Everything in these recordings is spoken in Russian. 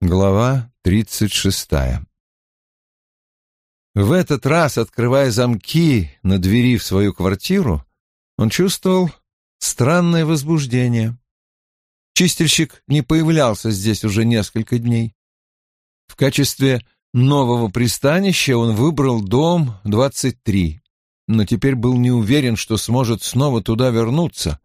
Глава тридцать шестая В этот раз, открывая замки на двери в свою квартиру, он чувствовал странное возбуждение. Чистильщик не появлялся здесь уже несколько дней. В качестве нового пристанища он выбрал дом 23, но теперь был не уверен, что сможет снова туда вернуться.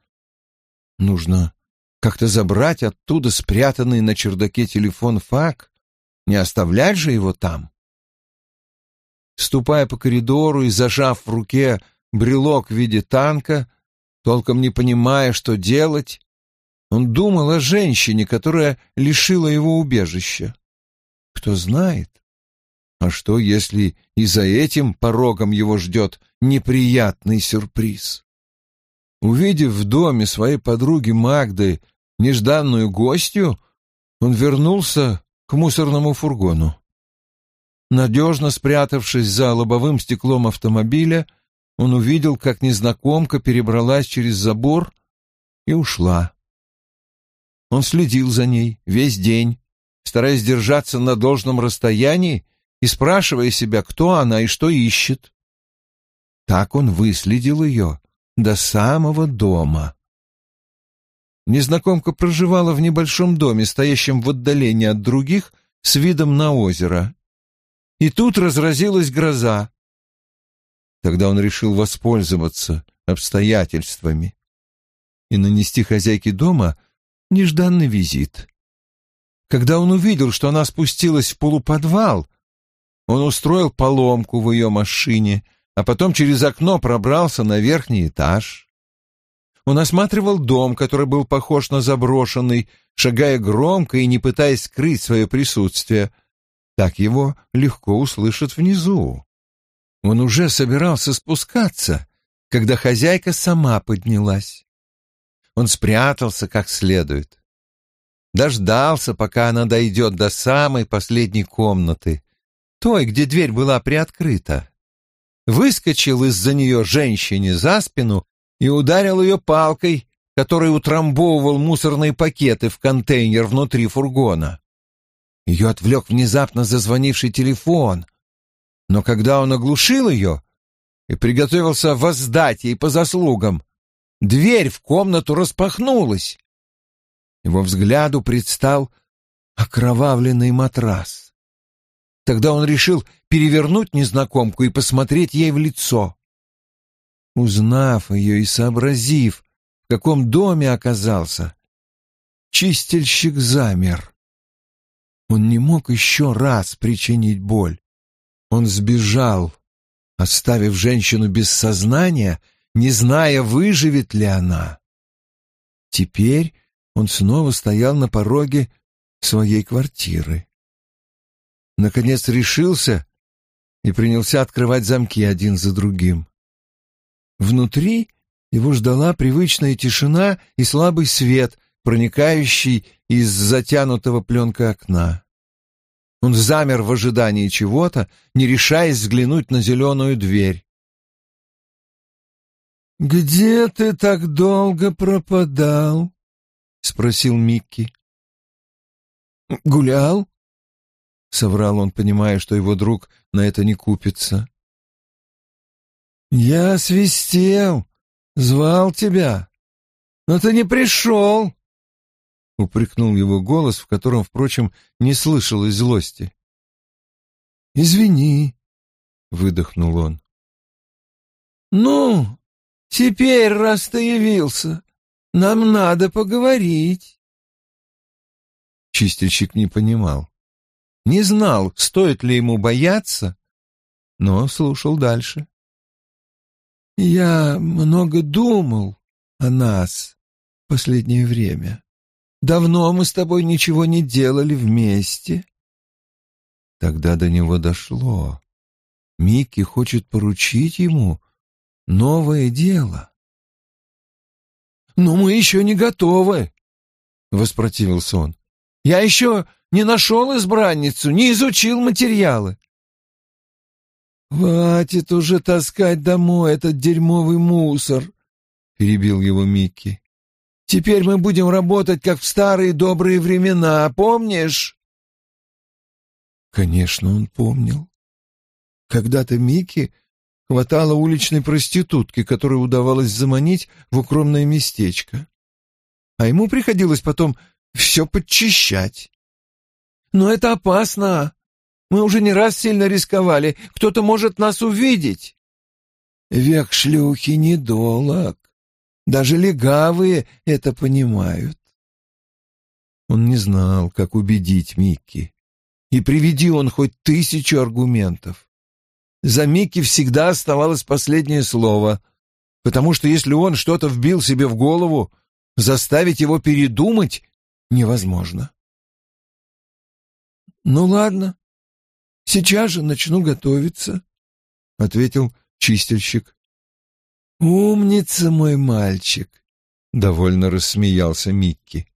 Нужно как-то забрать оттуда спрятанный на чердаке телефон фак, не оставлять же его там. Ступая по коридору и зажав в руке брелок в виде танка, толком не понимая, что делать, он думал о женщине, которая лишила его убежища. Кто знает, а что, если и за этим порогом его ждет неприятный сюрприз? Увидев в доме своей подруги Магды нежданную гостью, он вернулся к мусорному фургону. Надежно спрятавшись за лобовым стеклом автомобиля, он увидел, как незнакомка перебралась через забор и ушла. Он следил за ней весь день, стараясь держаться на должном расстоянии и спрашивая себя, кто она и что ищет. Так он выследил ее до самого дома. Незнакомка проживала в небольшом доме, стоящем в отдалении от других, с видом на озеро. И тут разразилась гроза. Тогда он решил воспользоваться обстоятельствами и нанести хозяйке дома нежданный визит. Когда он увидел, что она спустилась в полуподвал, он устроил поломку в ее машине, а потом через окно пробрался на верхний этаж. Он осматривал дом, который был похож на заброшенный, шагая громко и не пытаясь скрыть свое присутствие. Так его легко услышат внизу. Он уже собирался спускаться, когда хозяйка сама поднялась. Он спрятался как следует. Дождался, пока она дойдет до самой последней комнаты, той, где дверь была приоткрыта. Выскочил из-за нее женщине за спину и ударил ее палкой, которой утрамбовывал мусорные пакеты в контейнер внутри фургона. Ее отвлек внезапно зазвонивший телефон, но когда он оглушил ее и приготовился воздать ей по заслугам, дверь в комнату распахнулась. Его взгляду предстал окровавленный матрас. Тогда он решил перевернуть незнакомку и посмотреть ей в лицо. Узнав ее и сообразив, в каком доме оказался, чистильщик замер. Он не мог еще раз причинить боль. Он сбежал, оставив женщину без сознания, не зная, выживет ли она. Теперь он снова стоял на пороге своей квартиры. Наконец решился и принялся открывать замки один за другим. Внутри его ждала привычная тишина и слабый свет, проникающий из затянутого пленкой окна. Он замер в ожидании чего-то, не решаясь взглянуть на зеленую дверь. «Где ты так долго пропадал?» — спросил Микки. «Гулял?» — соврал он, понимая, что его друг на это не купится. «Я свистел, звал тебя, но ты не пришел!» — упрекнул его голос, в котором, впрочем, не слышалось злости. «Извини», — выдохнул он. «Ну, теперь, раз ты явился, нам надо поговорить». Чистильщик не понимал, не знал, стоит ли ему бояться, но слушал дальше. Я много думал о нас в последнее время. Давно мы с тобой ничего не делали вместе. Тогда до него дошло. Микки хочет поручить ему новое дело. «Но мы еще не готовы», — воспротивился он. «Я еще не нашел избранницу, не изучил материалы. «Хватит уже таскать домой этот дерьмовый мусор», — перебил его Микки. «Теперь мы будем работать, как в старые добрые времена, помнишь?» Конечно, он помнил. Когда-то Микки хватало уличной проститутки, которую удавалось заманить в укромное местечко. А ему приходилось потом все подчищать. «Но это опасно. Мы уже не раз сильно рисковали. Кто-то может нас увидеть». «Век шлюхи недолог. Даже легавые это понимают». Он не знал, как убедить Микки. И приведи он хоть тысячу аргументов. За Микки всегда оставалось последнее слово, потому что если он что-то вбил себе в голову, заставить его передумать невозможно. «Ну ладно, сейчас же начну готовиться», — ответил чистильщик. «Умница, мой мальчик», — довольно рассмеялся Микки.